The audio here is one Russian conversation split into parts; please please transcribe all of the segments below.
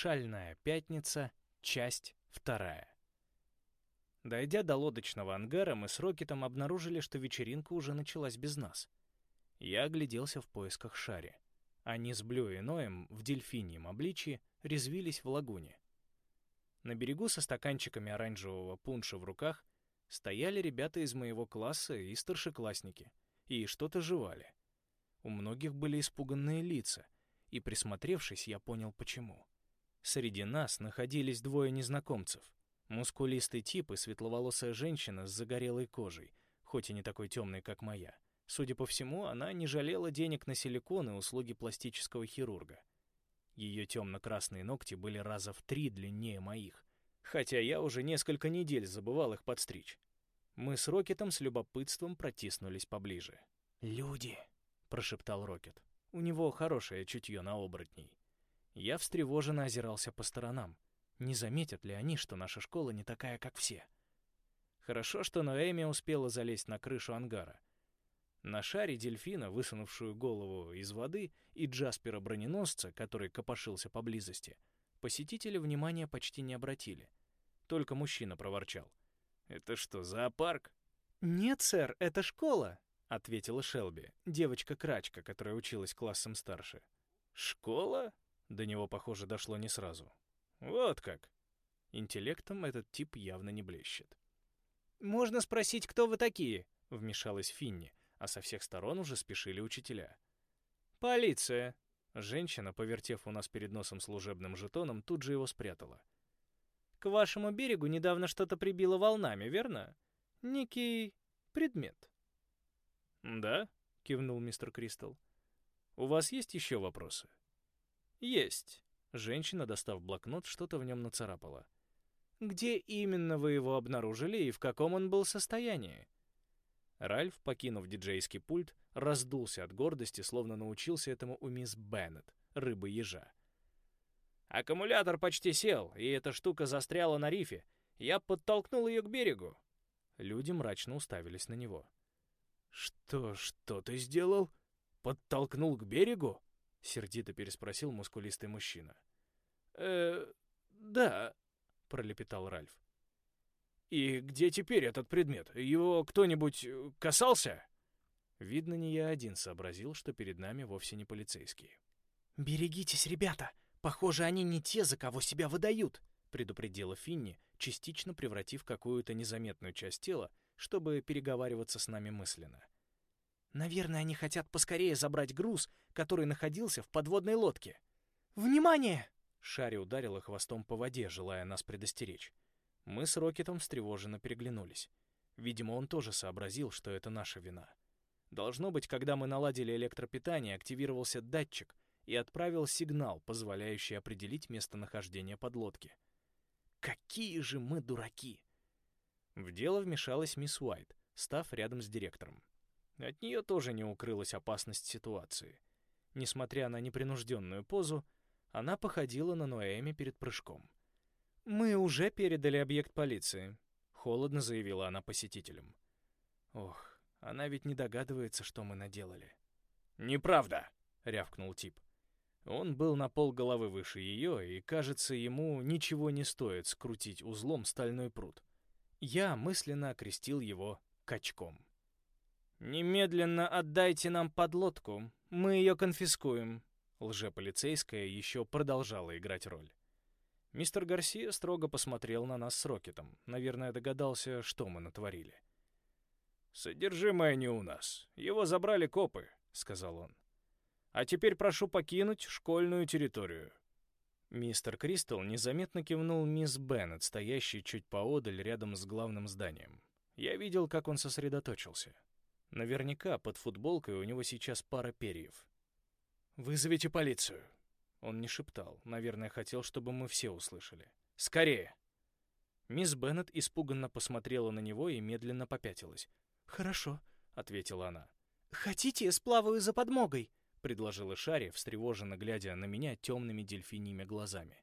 Шальная пятница, часть вторая. Дойдя до лодочного ангара, мы с Рокетом обнаружили, что вечеринка уже началась без нас. Я огляделся в поисках Шари. Они с Блю и Ноем в дельфиньем обличье резвились в лагуне. На берегу со стаканчиками оранжевого пунша в руках стояли ребята из моего класса и старшеклассники, и что-то жевали. У многих были испуганные лица, и, присмотревшись, я понял, почему. Среди нас находились двое незнакомцев. Мускулистый тип и светловолосая женщина с загорелой кожей, хоть и не такой темной, как моя. Судя по всему, она не жалела денег на силикон и услуги пластического хирурга. Ее темно-красные ногти были раза в три длиннее моих, хотя я уже несколько недель забывал их подстричь. Мы с Рокетом с любопытством протиснулись поближе. «Люди!» — прошептал Рокет. У него хорошее чутье на оборотней. Я встревоженно озирался по сторонам. Не заметят ли они, что наша школа не такая, как все? Хорошо, что Ноэми успела залезть на крышу ангара. На шаре дельфина, высунувшую голову из воды, и Джаспера-броненосца, который копошился поблизости, посетители внимания почти не обратили. Только мужчина проворчал. «Это что, зоопарк?» «Нет, сэр, это школа», — ответила Шелби, девочка-крачка, которая училась классом старше. «Школа?» До него, похоже, дошло не сразу. Вот как. Интеллектом этот тип явно не блещет. «Можно спросить, кто вы такие?» — вмешалась Финни, а со всех сторон уже спешили учителя. «Полиция!» Женщина, повертев у нас перед носом служебным жетоном, тут же его спрятала. «К вашему берегу недавно что-то прибило волнами, верно? Некий предмет». «Да?» — кивнул мистер Кристал. «У вас есть еще вопросы?» «Есть». Женщина, достав блокнот, что-то в нем нацарапала. «Где именно вы его обнаружили и в каком он был состоянии?» Ральф, покинув диджейский пульт, раздулся от гордости, словно научился этому у мисс Беннет, рыбы-ежа. «Аккумулятор почти сел, и эта штука застряла на рифе. Я подтолкнул ее к берегу». Люди мрачно уставились на него. «Что, что ты сделал? Подтолкнул к берегу?» — сердито переспросил мускулистый мужчина. «Э, да», — пролепетал Ральф. «И где теперь этот предмет? Его кто-нибудь касался?» Видно, не я один сообразил, что перед нами вовсе не полицейские. «Берегитесь, ребята! Похоже, они не те, за кого себя выдают!» предупредила Финни, частично превратив какую-то незаметную часть тела, чтобы переговариваться с нами мысленно. Наверное, они хотят поскорее забрать груз, который находился в подводной лодке. «Внимание!» Шари ударила хвостом по воде, желая нас предостеречь. Мы с Рокетом встревоженно переглянулись. Видимо, он тоже сообразил, что это наша вина. Должно быть, когда мы наладили электропитание, активировался датчик и отправил сигнал, позволяющий определить местонахождение подлодки. Какие же мы дураки! В дело вмешалась мисс Уайт, став рядом с директором. От нее тоже не укрылась опасность ситуации. Несмотря на непринужденную позу, она походила на Ноэми перед прыжком. «Мы уже передали объект полиции», — холодно заявила она посетителям. «Ох, она ведь не догадывается, что мы наделали». «Неправда!» — рявкнул тип. Он был на пол головы выше ее, и, кажется, ему ничего не стоит скрутить узлом стальной пруд. Я мысленно окрестил его качком. «Немедленно отдайте нам подлодку, мы ее конфискуем». Лжеполицейская еще продолжала играть роль. Мистер Гарсия строго посмотрел на нас с Рокетом. Наверное, догадался, что мы натворили. «Содержимое не у нас. Его забрали копы», — сказал он. «А теперь прошу покинуть школьную территорию». Мистер Кристал незаметно кивнул мисс Беннет, стоящей чуть поодаль рядом с главным зданием. Я видел, как он сосредоточился. Наверняка под футболкой у него сейчас пара перьев. «Вызовите полицию!» Он не шептал, наверное, хотел, чтобы мы все услышали. «Скорее!» Мисс Беннет испуганно посмотрела на него и медленно попятилась. «Хорошо», — ответила она. «Хотите, сплаваю за подмогой?» — предложила Шари, встревоженно глядя на меня темными дельфиньими глазами.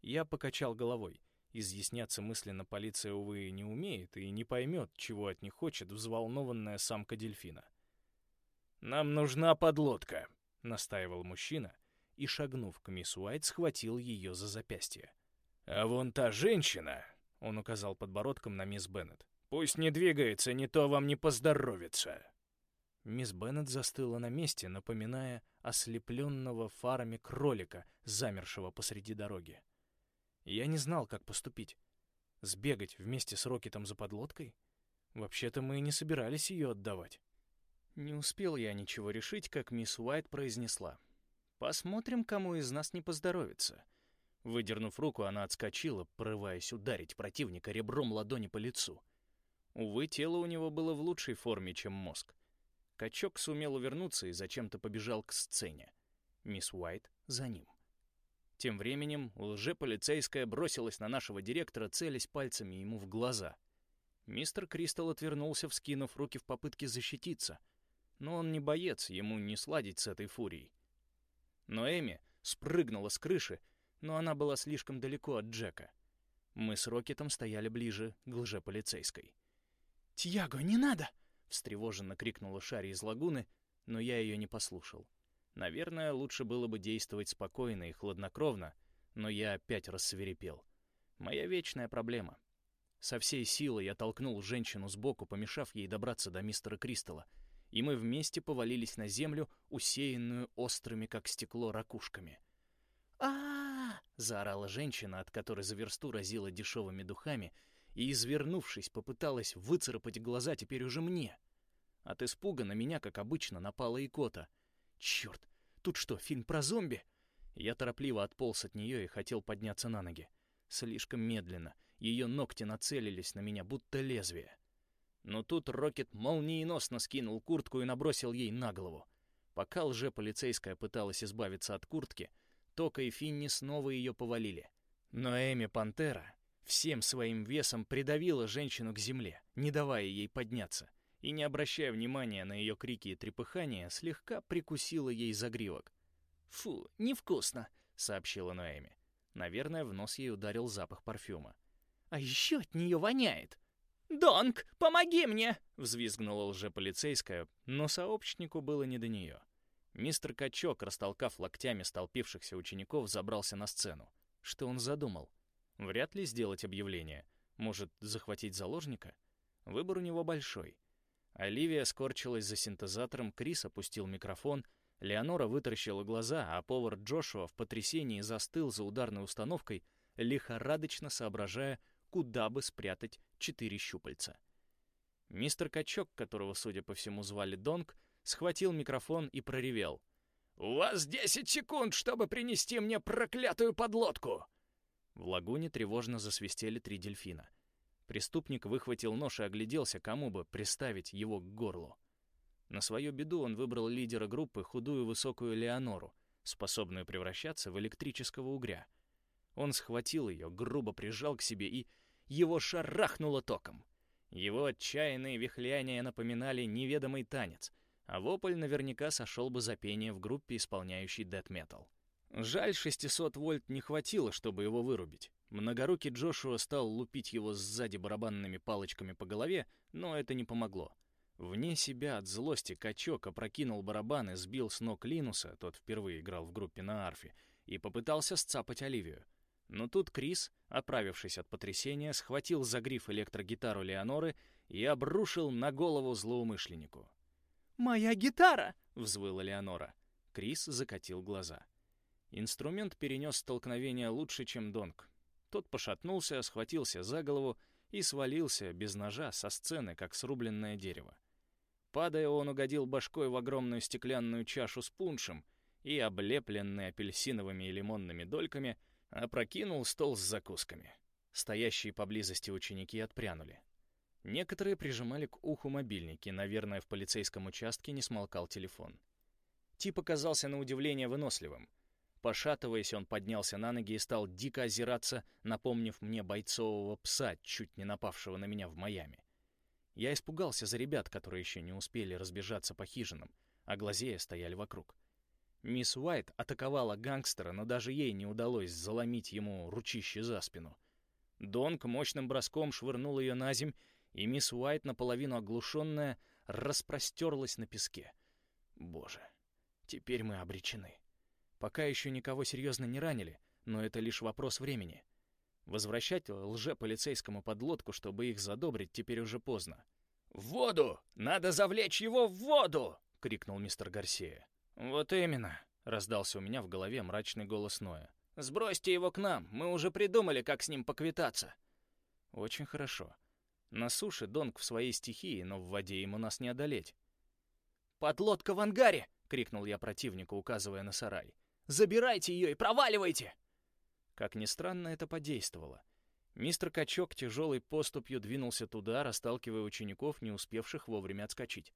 Я покачал головой. Изъясняться мысленно полиция, увы, не умеет и не поймет, чего от них хочет взволнованная самка дельфина. «Нам нужна подлодка», — настаивал мужчина, и, шагнув к мисс Уайт, схватил ее за запястье. «А вон та женщина!» — он указал подбородком на мисс Беннет. «Пусть не двигается, не то вам не поздоровится!» Мисс Беннет застыла на месте, напоминая ослепленного фарами кролика, замершего посреди дороги. Я не знал, как поступить. Сбегать вместе с Рокетом за подлодкой? Вообще-то мы не собирались ее отдавать. Не успел я ничего решить, как мисс Уайт произнесла. «Посмотрим, кому из нас не поздоровится». Выдернув руку, она отскочила, порываясь ударить противника ребром ладони по лицу. Увы, тело у него было в лучшей форме, чем мозг. Качок сумел увернуться и зачем-то побежал к сцене. Мисс Уайт за ним. Тем временем лжеполицейская бросилась на нашего директора, целясь пальцами ему в глаза. Мистер Кристал отвернулся, вскинув руки в попытке защититься — но он не боец, ему не сладить с этой фурией. Но Эми спрыгнула с крыши, но она была слишком далеко от Джека. Мы с Рокетом стояли ближе к лжеполицейской. «Тьяго, не надо!» — встревоженно крикнула Шари из лагуны, но я ее не послушал. Наверное, лучше было бы действовать спокойно и хладнокровно, но я опять рассверепел. Моя вечная проблема. Со всей силы я толкнул женщину сбоку, помешав ей добраться до мистера Кристалла, и мы вместе повалились на землю, усеянную острыми, как стекло, ракушками. а, заорала женщина, от которой за версту разила дешевыми духами, и, извернувшись, попыталась выцарапать глаза теперь уже мне. От испуга на меня, как обычно, напала икота. Черт, тут что, фильм про зомби? Я торопливо отполз от нее и хотел подняться на ноги. Слишком медленно. Ее ногти нацелились на меня, будто лезвие. Но тут Рокет молниеносно скинул куртку и набросил ей на голову. Пока лже-полицейская пыталась избавиться от куртки, Тока и Финни снова ее повалили. Но Эми Пантера всем своим весом придавила женщину к земле, не давая ей подняться, и, не обращая внимания на ее крики и трепыхания, слегка прикусила ей загривок. «Фу, невкусно», — сообщила Ноэми. Наверное, в нос ей ударил запах парфюма. «А еще от нее воняет!» «Донг, помоги мне!» — взвизгнула лжеполицейская, но сообщнику было не до нее. Мистер Качок, растолкав локтями столпившихся учеников, забрался на сцену. Что он задумал? Вряд ли сделать объявление. Может, захватить заложника? Выбор у него большой. Оливия скорчилась за синтезатором, Крис опустил микрофон, Леонора вытаращила глаза, а повар Джошуа в потрясении застыл за ударной установкой, лихорадочно соображая, куда бы спрятать четыре щупальца. Мистер Качок, которого, судя по всему, звали Донг, схватил микрофон и проревел. «У вас десять секунд, чтобы принести мне проклятую подлодку!» В лагуне тревожно засвистели три дельфина. Преступник выхватил нож и огляделся, кому бы приставить его к горлу. На свою беду он выбрал лидера группы, худую высокую Леонору, способную превращаться в электрического угря. Он схватил ее, грубо прижал к себе и его шарахнуло током. Его отчаянные вихляния напоминали неведомый танец, а вопль наверняка сошел бы за пение в группе, исполняющей дэт-метал. Жаль, 600 вольт не хватило, чтобы его вырубить. Многорукий Джошуа стал лупить его сзади барабанными палочками по голове, но это не помогло. Вне себя от злости качок опрокинул барабан и сбил с ног Линуса, тот впервые играл в группе на арфе, и попытался сцапать Оливию. Но тут Крис, оправившись от потрясения, схватил за гриф электрогитару Леоноры и обрушил на голову злоумышленнику. «Моя гитара!» — взвыла Леонора. Крис закатил глаза. Инструмент перенес столкновение лучше, чем Донг. Тот пошатнулся, схватился за голову и свалился без ножа со сцены, как срубленное дерево. Падая, он угодил башкой в огромную стеклянную чашу с пуншем и, облепленный апельсиновыми и лимонными дольками, — опрокинул стол с закусками. Стоящие поблизости ученики отпрянули. Некоторые прижимали к уху мобильники, наверное, в полицейском участке не смолкал телефон. Тип оказался на удивление выносливым. Пошатываясь, он поднялся на ноги и стал дико озираться, напомнив мне бойцового пса, чуть не напавшего на меня в Майами. Я испугался за ребят, которые еще не успели разбежаться по хижинам, а глазея стояли вокруг. Мисс Уайт атаковала гангстера, но даже ей не удалось заломить ему ручище за спину. Донг мощным броском швырнул ее на земь, и мисс Уайт, наполовину оглушенная, распростерлась на песке. Боже, теперь мы обречены. Пока еще никого серьезно не ранили, но это лишь вопрос времени. Возвращать лже-полицейскому подлодку, чтобы их задобрить, теперь уже поздно. «В воду! Надо завлечь его в воду!» — крикнул мистер Гарсия. «Вот именно!» — раздался у меня в голове мрачный голос Ноя. «Сбросьте его к нам, мы уже придумали, как с ним поквитаться». «Очень хорошо. На суше Донг в своей стихии, но в воде ему нас не одолеть». «Подлодка в ангаре!» — крикнул я противнику, указывая на сарай. «Забирайте ее и проваливайте!» Как ни странно, это подействовало. Мистер Качок тяжелой поступью двинулся туда, расталкивая учеников, не успевших вовремя отскочить.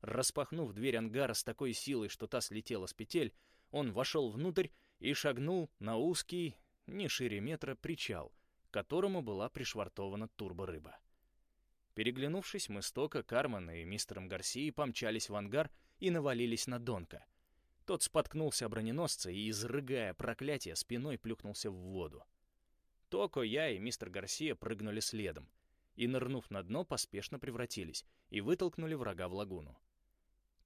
Распахнув дверь ангара с такой силой, что та слетела с петель, он вошел внутрь и шагнул на узкий, не шире метра, причал, к которому была пришвартована турборыба. Переглянувшись, мы с Тока, Карман и мистером Гарсией помчались в ангар и навалились на Донка. Тот споткнулся о броненосца и, изрыгая проклятие, спиной плюхнулся в воду. Токо, я и мистер Гарсия прыгнули следом и, нырнув на дно, поспешно превратились и вытолкнули врага в лагуну.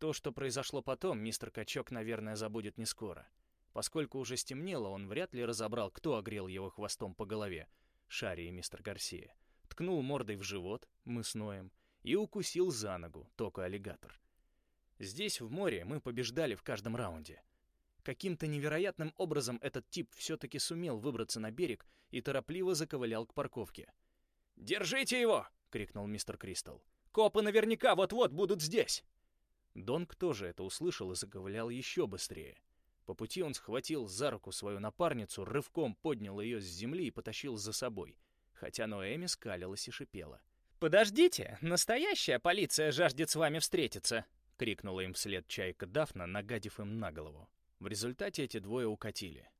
То, что произошло потом, мистер Качок, наверное, забудет не скоро. Поскольку уже стемнело, он вряд ли разобрал, кто огрел его хвостом по голове, Шари и мистер Гарсия. Ткнул мордой в живот, мы с Ноем, и укусил за ногу, только аллигатор. Здесь, в море, мы побеждали в каждом раунде. Каким-то невероятным образом этот тип все-таки сумел выбраться на берег и торопливо заковылял к парковке. «Держите его!» — крикнул мистер Кристал. «Копы наверняка вот-вот будут здесь!» Донг тоже это услышал и заковылял еще быстрее. По пути он схватил за руку свою напарницу, рывком поднял ее с земли и потащил за собой, хотя Ноэми скалилась и шипела. «Подождите, настоящая полиция жаждет с вами встретиться!» — крикнула им вслед чайка Дафна, нагадив им на голову. В результате эти двое укатили.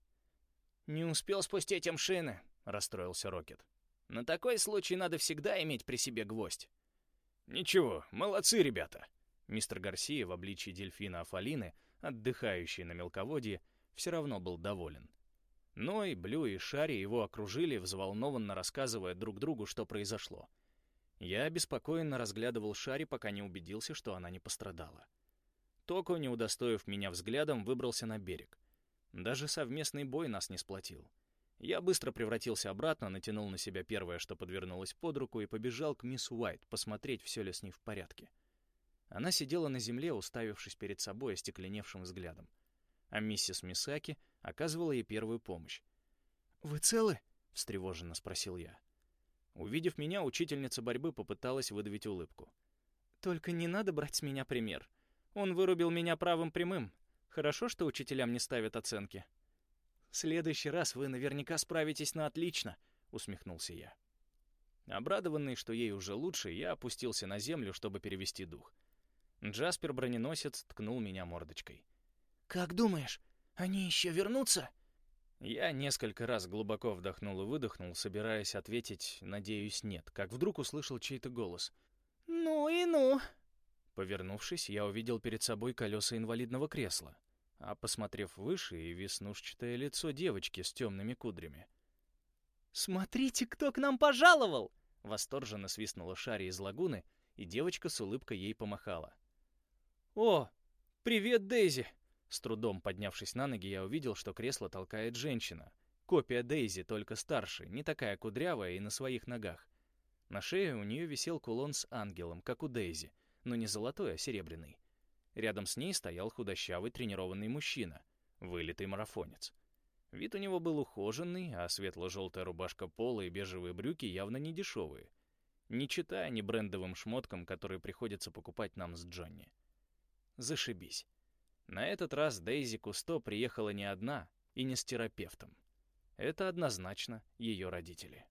«Не успел спустить им шины», — расстроился Рокет. «На такой случай надо всегда иметь при себе гвоздь». «Ничего, молодцы ребята», Мистер Гарсия в обличии дельфина Афалины, отдыхающий на мелководье, все равно был доволен. Ной, Блю и Шари его окружили, взволнованно рассказывая друг другу, что произошло. Я обеспокоенно разглядывал Шари, пока не убедился, что она не пострадала. Токо, не удостоив меня взглядом, выбрался на берег. Даже совместный бой нас не сплотил. Я быстро превратился обратно, натянул на себя первое, что подвернулось под руку, и побежал к мисс Уайт посмотреть, все ли с ней в порядке. Она сидела на земле, уставившись перед собой остекленевшим взглядом. А миссис Мисаки оказывала ей первую помощь. «Вы целы?» — встревоженно спросил я. Увидев меня, учительница борьбы попыталась выдавить улыбку. «Только не надо брать с меня пример. Он вырубил меня правым прямым. Хорошо, что учителям не ставят оценки». «В следующий раз вы наверняка справитесь на отлично», — усмехнулся я. Обрадованный, что ей уже лучше, я опустился на землю, чтобы перевести дух. Джаспер-броненосец ткнул меня мордочкой. «Как думаешь, они еще вернутся?» Я несколько раз глубоко вдохнул и выдохнул, собираясь ответить «надеюсь, нет», как вдруг услышал чей-то голос. «Ну и ну!» Повернувшись, я увидел перед собой колеса инвалидного кресла, а, посмотрев выше, и веснушчатое лицо девочки с темными кудрями. «Смотрите, кто к нам пожаловал!» Восторженно свистнула Шари из лагуны, и девочка с улыбкой ей помахала. «О, привет, Дейзи!» С трудом поднявшись на ноги, я увидел, что кресло толкает женщина. Копия Дейзи, только старше, не такая кудрявая и на своих ногах. На шее у нее висел кулон с ангелом, как у Дейзи, но не золотой, а серебряный. Рядом с ней стоял худощавый тренированный мужчина, вылитый марафонец. Вид у него был ухоженный, а светло-желтая рубашка пола и бежевые брюки явно не дешевые. Не читая ни брендовым шмоткам, которые приходится покупать нам с Джонни. Зашибись. На этот раз Дейзи Кусто приехала не одна и не с терапевтом. Это однозначно ее родители.